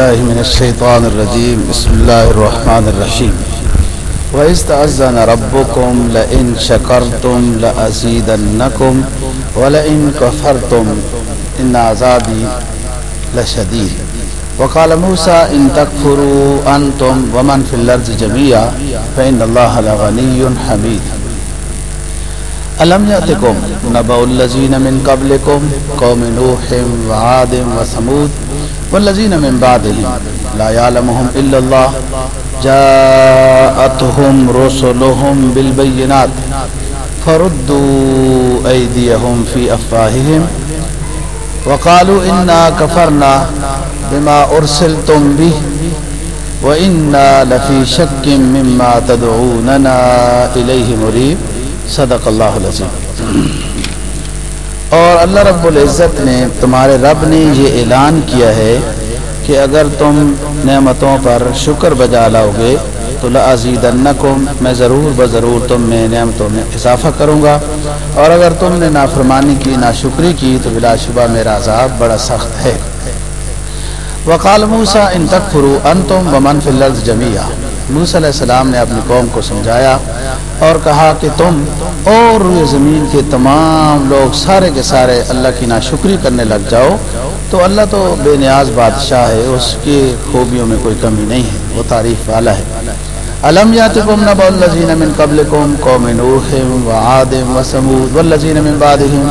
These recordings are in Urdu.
بالله من الشيطان الرجيم بسم الله الرحمن الرحيم وَإِسْتَأَذَّنَ رَبُّكُمْ لَإِن شَكَرْتُمْ لَأَزِيدَنَّكُمْ وَلَإِن كَفَرْتُمْ إِنَّ عَذَابِي لَشَدِيدٌ۔ وقال موسى، إن تكفروا أنتم ومن في الأرض جميعا، فإن الله لغني حميد۔ ألم يأتكم نبأ الذين من قبلكم؟ قوم نوح وعاد وثمود والذين من بعدهم لا يعلمهم إلا الله جاءتهم رسلهم بالبينات فردوا أيديهم في أفواههم وقالوا إنا كفرنا بما أرسلتم به وإنا لفي شك مما تدعوننا إليه مريب صدق اللہ العظیم اور اللہ رب العزت نے تمہارے رب نے یہ اعلان کیا ہے کہ اگر تم نعمتوں پر شکر بجا لاؤ گے تو لازیدنکم، میں ضرور بضرور تم میں نعمتوں میں اضافہ کروں گا۔ اور اگر تم نے نافرمانی کی، ناشکری کی، تو بلا شبہ میرا عذاب بڑا سخت ہے۔ وقال موسا ان تک فرو ان تم و منف الرض جمیا موسیٰ علیہ السلام نے اپنی قوم کو سمجھایا اور کہا کہ تم اور روئے زمین کے تمام لوگ سارے کے سارے اللہ کی ناشکری کرنے لگ جاؤ تو اللہ تو بے نیاز بادشاہ ہے، اس کی خوبیوں میں کوئی کمی نہیں ہے، وہ تعریف والا ہے۔ علم یاتکم نبا الذین من قبلکم، قوم نوح و عادم و سمود والذین من بعدہم۔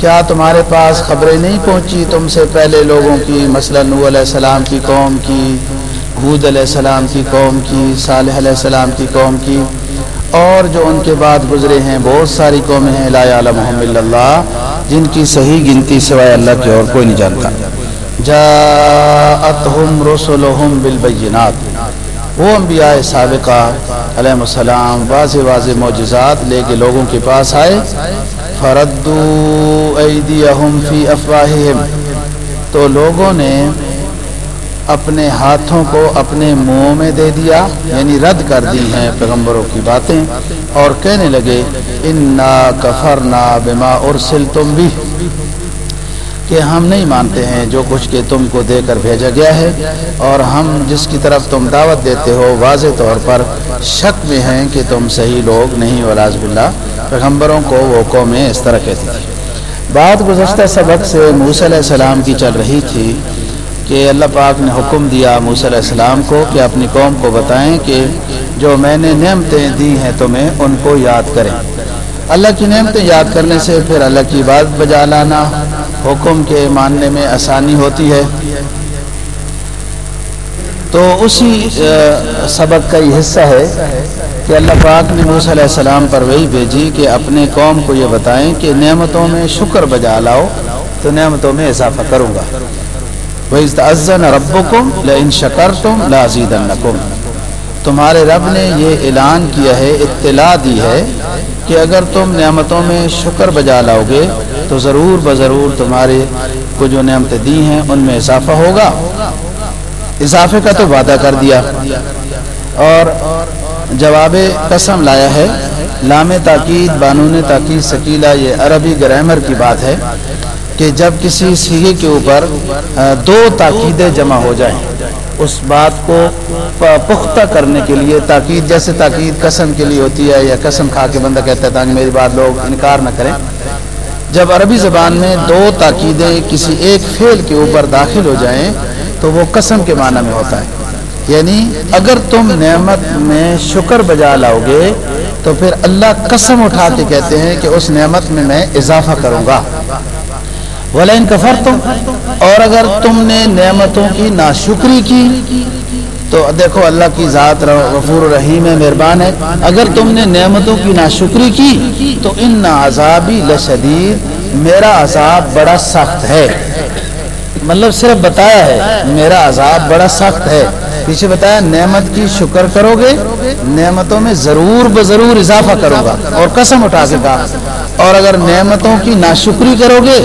کیا تمہارے پاس خبریں نہیں پہنچی تم سے پہلے لوگوں کی، مثلا نو علیہ السلام کی، قوم کی؟ حود علیہ السلام کی قوم کی، صالح علیہ السلام کی قوم کی۔ اور جو ان کے بعد گزرے ہیں، بہت ساری قومیں ہیں، لا عالم محمد اللہ، جن کی صحیح گنتی سوائے اللہ کی اور کوئی نہیں جانتا۔ جاءتہم رسلہم بالبینات۔ وہ انبیاء سابقہ علیہ السلام، واضح واضح معجزات لے کے لوگوں کے پاس آئے۔ فردو ایدیہم فی افواہہم۔ تو لوگوں نے اپنے ہاتھوں کو اپنے منہ میں دے دیا یعنی رد کر دی ہیں پیغمبروں کی باتیں، اور کہنے لگے، انا کفرنا بما ارسل تم بھی کہ ہم نہیں مانتے ہیں جو کچھ کہ تم کو دے کر بھیجا گیا ہے، اور ہم جس کی طرف تم دعوت دیتے ہو، واضح طور پر شک میں ہیں کہ تم صحیح لوگ نہیں ولاز باللہ۔ پیغمبروں کو وہ قومیں اس طرح کہتی تھی بات گزشتہ سبق سے موسیٰ علیہ السلام کی چل رہی تھی کہ اللہ پاک نے حکم دیا موسیٰ علیہ السلام کو کہ اپنی قوم کو بتائیں کہ جو میں نے نعمتیں دی ہیں تمہیں ان کو یاد کریں۔ اللہ کی نعمتیں یاد کرنے سے پھر اللہ کی بات بجا لانا حکم کے ماننے میں آسانی ہوتی ہے۔ تو اسی سبق کا یہ حصہ ہے کہ اللہ پاک نے موسیٰ علیہ السلام پر وہی بھیجی کہ اپنے قوم کو یہ بتائیں کہ نعمتوں میں شکر بجا لاؤ، تو نعمتوں میں اضافہ کروں گا۔ وَإِذْتَأَذَّنَ رَبُّكُمْ لَإِن شَكَرْتُمْ لَأَزِيدَنَّكُمْ۔ تمہارے رب نے یہ اعلان کیا ہے، اطلاع دی ہے کہ اگر تم نعمتوں میں شکر بجا لاؤ گے، تو ضرور بضرور تمہارے کو جو نعمتیں دی ہیں، ان میں اضافہ ہوگا۔ اضافے کا تو وعدہ کر دیا۔ اور جواب قسم لایا ہے، لام تاکید، بانون تاکید سکیلا یہ عربی گرامر کی بات ہے۔ کہ جب کسی سیگے کے اوپر دو تاکیدیں جمع ہو جائیں، اس بات کو پختہ کرنے کے لیے تاکید، جیسے تاکید قسم کے لیے ہوتی ہے یا قسم کھا کے بندہ کہتا ہے تاکہ میری بات لوگ انکار نہ کریں۔ جب عربی زبان میں دو تاکیدیں کسی ایک فعل کے اوپر داخل ہو جائیں، تو وہ قسم کے معنی میں ہوتا ہے۔ یعنی اگر تم نعمت میں شکر بجا لاؤ گے تو پھر اللہ قسم اٹھا کے کہتے ہیں کہ اس نعمت میں میں اضافہ کروں گا۔ ولین کفر تم اور اگر تم نے نعمتوں کی ناشکری کی، تو دیکھو اللہ کی ذات غفور رحیم ہے، مہربان ہے۔ اگر تم نے نعمتوں کی ناشکری کی، تو ان عذابی لشدید، میرا عذاب بڑا سخت ہے۔ مطلب صرف بتایا ہے، میرا عذاب بڑا سخت ہے۔ پیچھے بتایا، نعمت کی شکر کرو گے، نعمتوں میں ضرور بضرور اضافہ کروں گا، اور قسم اٹھا کے کہا اور اگر نعمتوں کی ناشکری کرو گے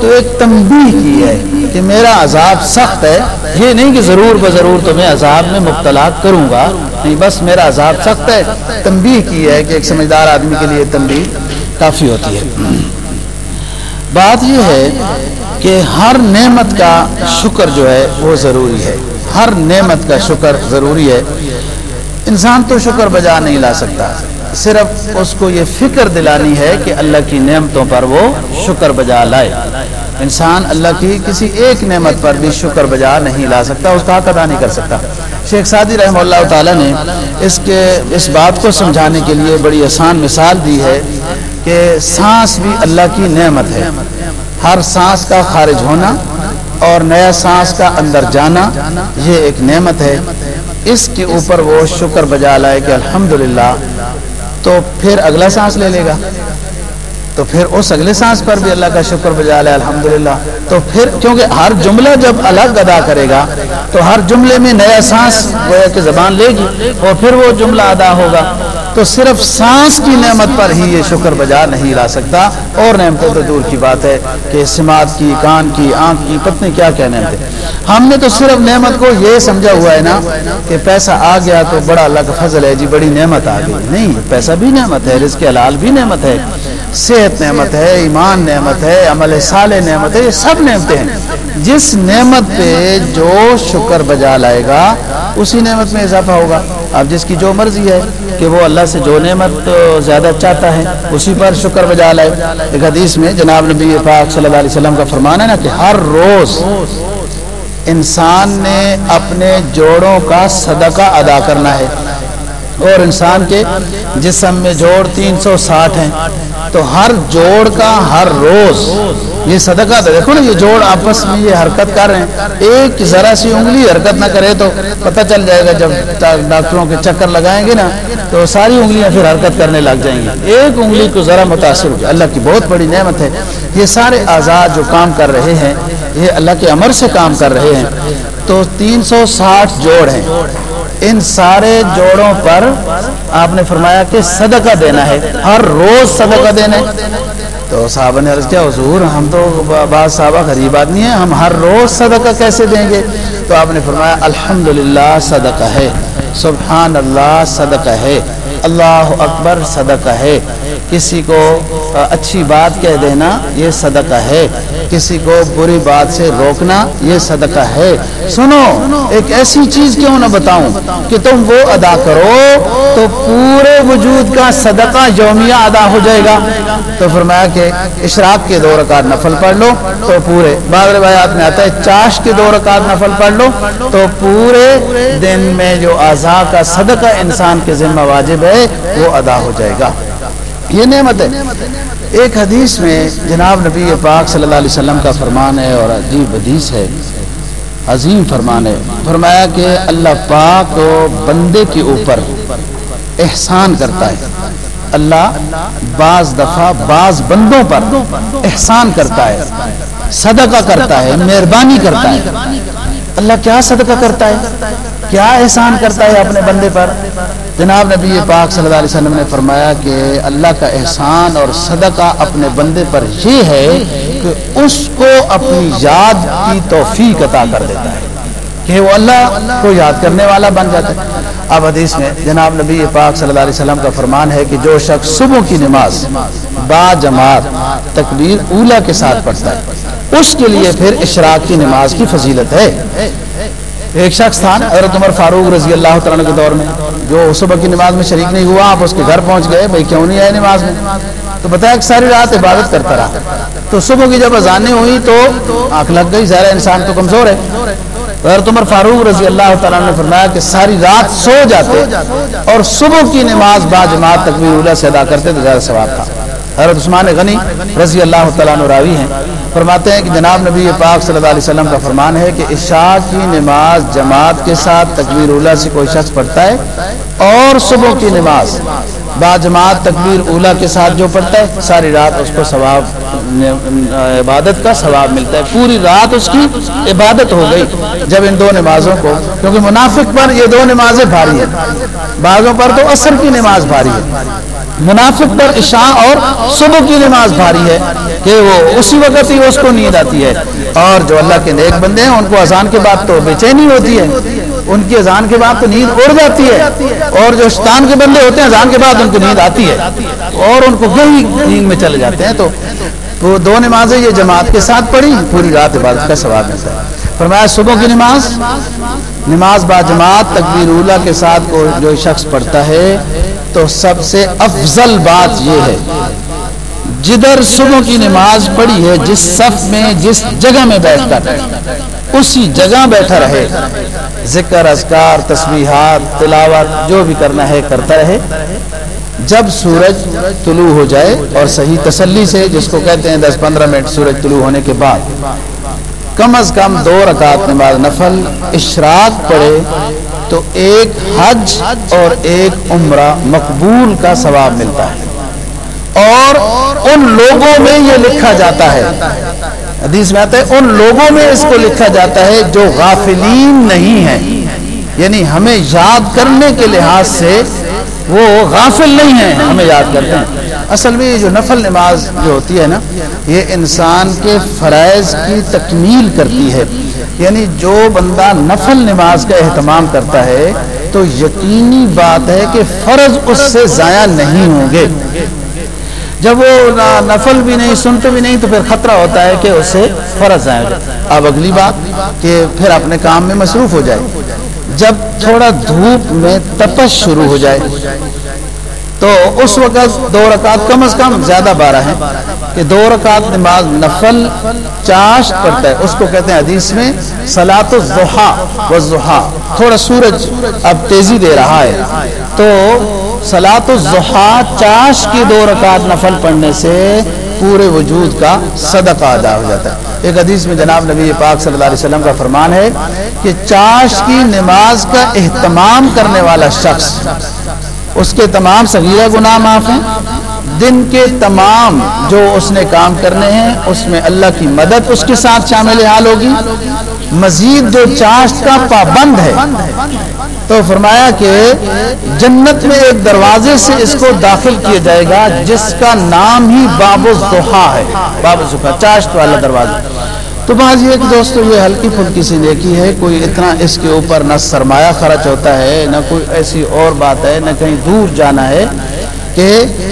تو ایک تنبیہ کی ہے کہ میرا عذاب سخت ہے۔ یہ نہیں کہ ضرور بضرور تمہیں عذاب میں مبتلا کروں گا۔ نہیں، بس میرا عذاب سخت ہے۔ تنبیہ کی ہے کہ ایک سمجھدار آدمی کے لیے تنبیہ کافی ہوتی ہے۔ بات یہ ہے کہ ہر نعمت کا شکر جو ہے وہ ضروری ہے۔ ہر نعمت کا شکر ضروری ہے۔ انسان تو شکر بجا نہیں لا سکتا۔ صرف اس کو یہ فکر دلانی ہے کہ اللہ کی نعمتوں پر وہ شکر بجا لائے۔ انسان اللہ کی کسی ایک نعمت پر بھی شکر بجا نہیں لا سکتا، اس کا حق ادا نہیں کر سکتا۔ شیخ سعدی رحمہ اللہ تعالیٰ نے اس کے، اس بات کو سمجھانے کے لیے بڑی آسان مثال دی ہے کہ سانس بھی اللہ کی نعمت ہے۔ ہر سانس کا خارج ہونا اور نیا سانس کا اندر جانا، یہ ایک نعمت ہے۔ اس کے اوپر وہ شکر بجا لائے کہ الحمدللہ تو پھر اگلا سانس لے لے گا۔ تو پھر اس اگلے سانس پر بھی اللہ کا شکر بجا لے الحمدللہ۔ تو پھر کیونکہ ہر جملہ جب الگ ادا کرے گا، تو ہر جملے میں نیا سانس گویا کہ زبان لے گی، اور پھر وہ جملہ ادا ہوگا۔ تو صرف سانس کی نعمت پر ہی یہ شکر بجا نہیں لا سکتا۔ اور نعمتیں تو دور کی بات ہے کہ سماعت کی، کان کی، آنکھ کی، پتنی کیا کیا نعمتیں۔ ہم نے تو صرف نعمت کو یہ سمجھا ہوا ہے نا کہ پیسہ آ گیا تو بڑا اللہ کا فضل ہے جی بڑی نعمت آ گئی۔ نہیں، پیسہ بھی نعمت ہے، رزق حلال بھی نعمت ہے، صحت نعمت ہے، ایمان نعمت ہے، عمل صالح نعمت ہے، یہ سب نعمتیں ہیں۔ جس نعمت پہ جو شکر بجا لائے گا، اسی نعمت میں اضافہ ہوگا۔ اب جس کی جو مرضی ہے کہ وہ اللہ سے جو نعمت زیادہ چاہتا ہے، اسی پر شکر بجا لائے۔ ایک حدیث میں جناب نبی پاک صلی اللہ علیہ وسلم کا فرمان ہے نا کہ ہر روز انسان نے اپنے جوڑوں کا صدقہ ادا کرنا ہے۔ اور انسان کے جسم میں جوڑ تین سو ساٹھ ہیں۔ تو ہر جوڑ کا ہر روز یہ صدقہ تھا دیکھو نا یہ جوڑ آپس میں یہ حرکت کر رہے ہیں۔ ایک ذرا سی انگلی حرکت نہ کرے تو پتہ چل جائے گا جب ڈاکٹروں کے چکر لگائیں گے نا تو ساری انگلیاں پھر حرکت کرنے لگ جائیں گی۔ ایک انگلی کو ذرا متاثر ہو اللہ کی بہت بڑی نعمت ہے۔ یہ سارے آزاد جو کام کر رہے ہیں، یہ اللہ کے امر سے کام کر رہے ہیں۔ تو تین سو ساٹھ جوڑ ہیں۔ ان سارے جوڑوں پر آپ نے فرمایا کہ صدقہ دینا ہے، ہر روز صدقہ دینا ہے۔ تو صحابہ نے عرض کیا، حضور، ہم تو بعض صحابہ غریب آدمی ہیں، ہم ہر روز صدقہ کیسے دیں گے؟ تو آپ نے فرمایا، الحمدللہ، صدقہ ہے۔ سبحان اللہ، صدقہ ہے۔ اللہ اکبر صدقہ ہے۔ کسی کو اچھی بات کہہ دینا یہ صدقہ ہے۔ کسی کو بری بات سے روکنا یہ صدقہ ہے۔ سنو، ایک ایسی چیز کیوں نہ بتاؤں کہ تم وہ ادا کرو تو پورے وجود کا صدقہ یومیہ ادا ہو جائے گا۔ تو فرمایا کہ اشراق کے دو رکعت نفل پڑھ لو تو پورے، بعض روایات میں آتا ہے چاش کے دو رکعت نفل پڑھ لو تو پورے دن میں جو اعضاء کا صدقہ انسان کے ذمہ واجب ہے ہے، وہ ادا ہو جائے گا۔ یہ نعمت ہے۔ ایک حدیث میں جناب نبی پاک صلی اللہ علیہ وسلم کا فرمان ہے اور عجیب حدیث ہے۔ عظیم فرمان ہے۔ فرمایا کہ اللہ پاک بندے کے اوپر احسان کرتا ہے۔ اللہ بعض دفعہ بعض بندوں پر احسان کرتا ہے۔ صدقہ کرتا ہے، مہربانی کرتا ہے۔ اللہ کیا صدقہ کرتا ہے؟ کیا احسان کرتا ہے اپنے بندے پر؟ جناب نبی پاک صلی اللہ علیہ وسلم نے فرمایا کہ اللہ کا احسان اور صدقہ اپنے بندے پر یہ ہے کہ اس کو اپنی یاد کی توفیق عطا کر دیتا ہے، کہ وہ اللہ کو یاد کرنے والا بن جاتا ہے۔ اب حدیث میں جناب نبی پاک صلی اللہ علیہ وسلم کا فرمان ہے کہ جو شخص صبح کی نماز با جماعت تکبیر اولا کے ساتھ پڑھتا ہے، اس کے لیے پھر اشراق کی نماز کی فضیلت ہے۔ ایک شخص تھا حضرت عمر فاروق رضی اللہ تعالیٰ کے دور میں۔ جو صبح کی نماز میں شریک نہیں ہوا، آپ اس کے گھر پہنچ گئے، بھائی کیوں نہیں آئے نماز میں؟ تو بتایا کہ ساری رات عبادت کرتا رہا۔ تو صبح کی جب اذانیں ہوئی تو آنکھ لگ گئی، ظاہر انسان تو کمزور ہے۔ حضرت عمر فاروق رضی اللہ تعالیٰ نے فرمایا کہ ساری رات سو جاتے اور صبح کی نماز با جماعت تکبیر اولا سے ادا کرتے تو زیادہ ثواب تھا۔ حضرت عثمان غنی رضی اللہ تعالیٰ راوی ہیں۔ فرماتے ہیں کہ جناب نبی پاک صلی اللہ علیہ وسلم کا فرمان ہے کہ عشاء کی نماز جماعت کے ساتھ تکبیر اولا سے کوئی شخص پڑھتا ہے اور صبح کی نماز با جماعت تکبیر اولا کے ساتھ جو پڑھتا ہے، ساری رات اس کو ثواب عبادت کا ثواب ملتا ہے۔ پوری رات اس کی عبادت ہو گئی جب ان دو نمازوں کو، کیونکہ منافق پر یہ دو نمازیں بھاری ہیں۔ بعضوں پر تو عصر کی نماز بھاری ہے۔ منافق پر عشاء اور صبح کی نماز بھاری ہے کہ وہ اسی وقت ہی اس کو نیند آتی ہے اور جو اللہ کے نیک بندے ہیں، ان کو اذان کے بعد تو بے چینی ہوتی ہے۔ ان کی اذان کے بعد تو نیند اڑ جاتی ہے۔ اور جو شیطان کے بندے ہوتے ہیں، اذان کے بعد ان کو نیند آتی ہے۔ اور ان کو وہی نیند میں چلے جاتے ہیں۔ تو وہ دو نمازیں یہ جماعت کے ساتھ پڑھی، پوری رات عبادت کا ثواب ملتا ہے۔ فرمایا، صبح کی نماز نماز با جماعت، تکبیر اولا کے ساتھ کو جو شخص پڑھتا ہے تو سب سے افضل بات یہ ہے، جدھر صبح کی نماز پڑھی ہے، جس صف میں، جس جگہ میں بیٹھ کر اسی جگہ بیٹھا رہے۔ ذکر، اذکار، تسبیحات، تلاوت، جو بھی کرنا ہے، کرتا رہے۔ جب سورج طلوع ہو جائے، اور صحیح تسلی سے، جس کو کہتے ہیں دس پندرہ منٹ سورج طلوع ہونے کے بعد، کم از کم دو رکعت نماز نفل، اشراق پڑے تو ایک حج اور ایک عمرہ مقبول کا ثواب ملتا ہے۔ اور ان لوگوں میں یہ لکھا جاتا ہے۔ حدیث میں آتا ہے، ان لوگوں میں اس کو لکھا جاتا ہے جو غافلین نہیں ہیں۔ یعنی ہمیں یاد کرنے کے لحاظ سے وہ غافل نہیں ہیں، ہمیں یاد کرتے ہیں۔ اصل میں یہ جو نفل نماز جو ہوتی ہے نا، یہ انسان کے فرائض کی تکمیل کرتی ہے۔ یعنی جو بندہ نفل نماز کا اہتمام کرتا ہے، تو یقینی بات ہے کہ فرض اس سے ضائع نہیں ہوں گے۔ جب وہ نفل بھی نہیں سنتے بھی نہیں، تو پھر خطرہ ہوتا ہے کہ اس سے فرض آئے گا اب اگلی بات کہ پھر اپنے کام میں مصروف ہو جائے۔ جب تھوڑا دھوپ میں تپش شروع ہو جائے تو اس وقت دو رکعت کم از کم زیادہ بارہ ہے کہ دو رکعت نماز نفل چاش پڑتا ہے۔ اس کو کہتے ہیں حدیث میں سلاط الزحا تھوڑا سورج اب تیزی دے رہا ہے۔ تو سلاط الزحا چاش کی دو رکعت نفل پڑھنے سے پورے وجود کا صدقہ ادا ہو جاتا ہے۔ ایک حدیث میں جناب نبی پاک صلی اللہ علیہ وسلم کا فرمان ہے کہ چاش کی نماز کا اہتمام کرنے والا شخص اس کے تمام صغیرہ گناہ معاف ہیں۔ دن کے تمام جو اس نے کام کرنے ہیں، اس میں اللہ کی مدد اس کے ساتھ شامل حال ہوگی۔ مزید جو چاشت کا پابند ہے، تو فرمایا کہ جنت میں ایک دروازے سے اس کو داخل کیا جائے گا، جس کا نام ہی باب الزحا ہے۔ باب الزحا چاشت والا دروازہ تو بعض یہ کہ دوستو یہ ہلکی پھلکی سی نیکی ہے، کوئی اتنا اس کے اوپر نہ سرمایہ خرچ ہوتا ہے، نہ کوئی ایسی اور بات ہے، نہ کہیں دور جانا ہے کہ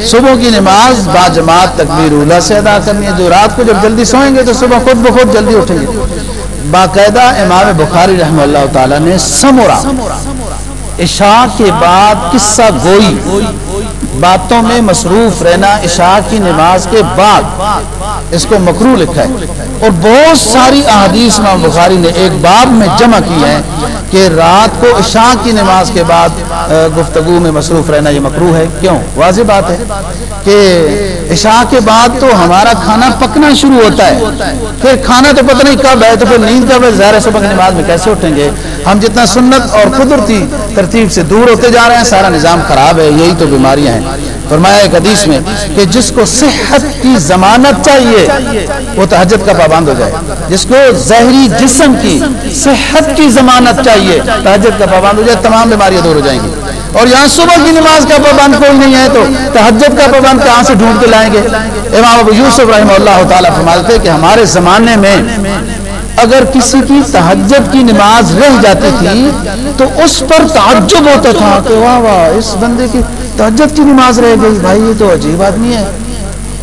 صبح کی نماز با جماعت تکبیر اولا سے ادا کرنی ہے۔ جو رات کو جب جلدی سوئیں گے تو صبح خود بخود جلدی اٹھیں گے۔ باقاعدہ امام بخاری رحمہ اللہ تعالیٰ نے سمورا عشاء کے بعد قصہ گوئی، باتوں میں مصروف رہنا عشاء کی نماز کے بعد اس کو مکرو لکھا ہے۔ اور بہت ساری احادیث امام بخاری نے ایک باب میں جمع کی ہے کہ رات کو عشاء کی نماز کے بعد گفتگو میں مصروف رہنا یہ مکرو ہے۔ کیوں؟ واضح بات ہے۔ کہ عشاء کے بعد تو ہمارا کھانا پکنا شروع ہوتا ہے۔ پھر کھانا تو پتہ نہیں کب ہے تو پھر نیند کب ہے؟ ظاہر صبح کی نماز میں کیسے اٹھیں گے؟ ہم جتنا سنت اور قدرتی ترتیب سے دور ہوتے جا رہے ہیں، سارا نظام خراب ہے، یہی تو بیماریاں ہیں۔ فرمایا ایک حدیث میں کہ جس کو صحت کی ضمانت چاہیے، وہ تحجد کا پابند ہو جائے۔ جس کو زہری جسم کی صحت کی ضمانت چاہیے تحجد کا پابند ہو جائے، تمام بیماریاں دور ہو جائیں گی۔ اور یہاں صبح کی نماز کا پابند کوئی نہیں ہے تو تحجد کا پابند کہاں سے ڈھونڈ کے لائیں گے؟ امام ابو یوسف رحمہ اللہ تعالیٰ فرماتے کہ ہمارے زمانے میں اگر کسی کی تحجد کی نماز رہ جاتی تھی تو اس پر تعجب ہوتا تھا کہ واہ واہ، اس بندے کی تحجد کی نماز رہ گئی، بھائی یہ تو عجیب آدمی ہے۔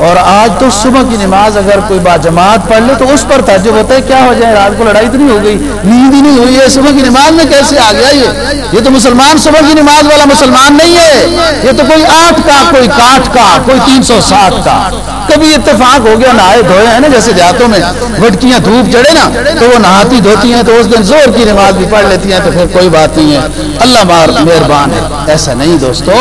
اور آج تو صبح کی نماز اگر کوئی با جماعت پڑھ لے تو اس پر تعجب ہوتا ہے، کیا ہو جائے رات کو لڑائی تو نہیں ہو گئی؟ نیند ہی نہیں ہوئی ہے، صبح کی نماز میں کیسے آ گیا یہ یہ تو مسلمان صبح کی نماز والا مسلمان نہیں ہے۔ یہ تو کوئی آٹھ کا، کوئی کاٹ کا، کوئی تین سو سات کا۔ کبھی اتفاق ہو گیا، نہائے دھوئے ہیں نا جیسے دیہاتوں میں۔ وٹکیاں دھوپ چڑھے نا، تو وہ نہاتی دھوتی ہیں تو اس دن زور کی نماز بھی پڑھ لیتی ہیں، تو پھر کوئی بات نہیں ہے۔ اللہ مار، مہربان ہے۔ ایسا نہیں دوستو،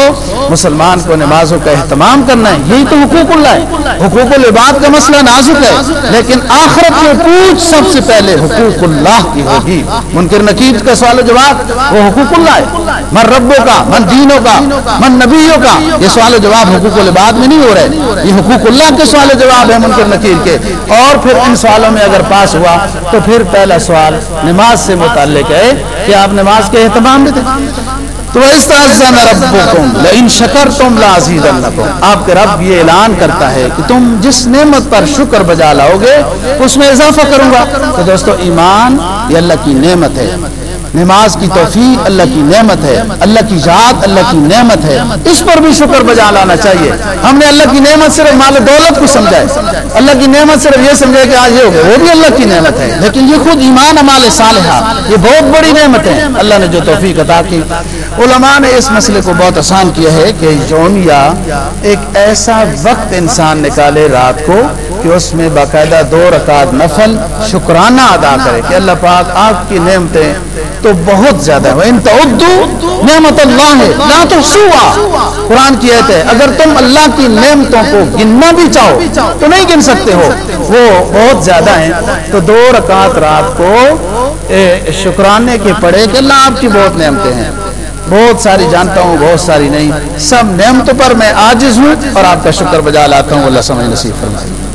مسلمان کو نمازوں کا اہتمام کرنا ہے، یہی تو حقوق اللہ ہے۔ حقوق العباد کا مسئلہ نازک ہے لیکن آخرت میں پوچھ سب سے پہلے حقوق اللہ کی ہوگی؟ منکر نقید کا سوال و جواب وہ حقوق اللہ ہے۔ من ربوں کا من دینوں کا من نبیوں کا یہ سوال و جواب حقوق العباد میں نہیں ہو رہے۔ یہ حقوق اللہ کے سوال و جواب ہے منکر نقید کے۔ اور پھر ان سوالوں میں اگر پاس ہوا تو پھر پہلا سوال نماز سے متعلق ہے۔ کہ آپ نماز کے اہتمام میں تھے؟ تو اس طرح شکر تم لازیز آپ کے رب یہ اعلان کرتا ہے کہ تم جس نعمت پر شکر بجا لاؤ گے، اس میں اضافہ کروں گا۔ تو دوستو، ایمان یہ اللہ کی نعمت ہے۔ نماز کی توفیق اللہ کی نعمت ہے۔ اللہ کی ذات اللہ کی نعمت ہے۔ اس پر بھی شکر بجا لانا چاہیے۔ ہم نے اللہ کی نعمت صرف مال دولت کو سمجھا ہے۔ اللہ کی نعمت صرف یہ سمجھا کہ آج یہ ہو گیا وہ بھی اللہ کی نعمت ہے۔ لیکن یہ خود ایمان امال صالحہ یہ بہت بڑی نعمت ہے۔ اللہ نے جو توفیق عطا کی۔ علماء نے اس مسئلے کو بہت آسان کیا ہے کہ یومیہ ایک ایسا وقت انسان نکالے رات کو کہ اس میں باقاعدہ دو رکعت نفل شکرانہ ادا کرے کہ اللہ پاک آپ کی نعمتیں تو بہت زیادہ ہے ان تعدو نعمت اللہ ہے، لا تحصوها۔ قرآن کی آیت ہے، اگر تم اللہ کی نعمتوں کو گننا بھی چاہو تو نہیں گن سکتے ہو۔ وہ بہت زیادہ ہیں۔ تو دو رکعت رات کو شکرانے کے پڑھے کہ اللہ آپ کی بہت نعمتیں ہیں۔ بہت ساری جانتا ہوں، بہت ساری نہیں۔ سب نعمتوں پر میں عاجز ہوں اور آپ کا شکر بجا لاتا ہوں، اللہ سمجھ نصیب فرمائے۔